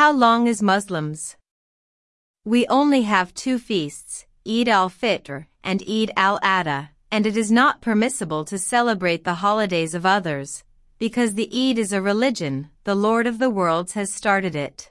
How long is Muslims? We only have two feasts, Eid al-Fitr and Eid al-Adha, and it is not permissible to celebrate the holidays of others, because the Eid is a religion, the Lord of the worlds has started it.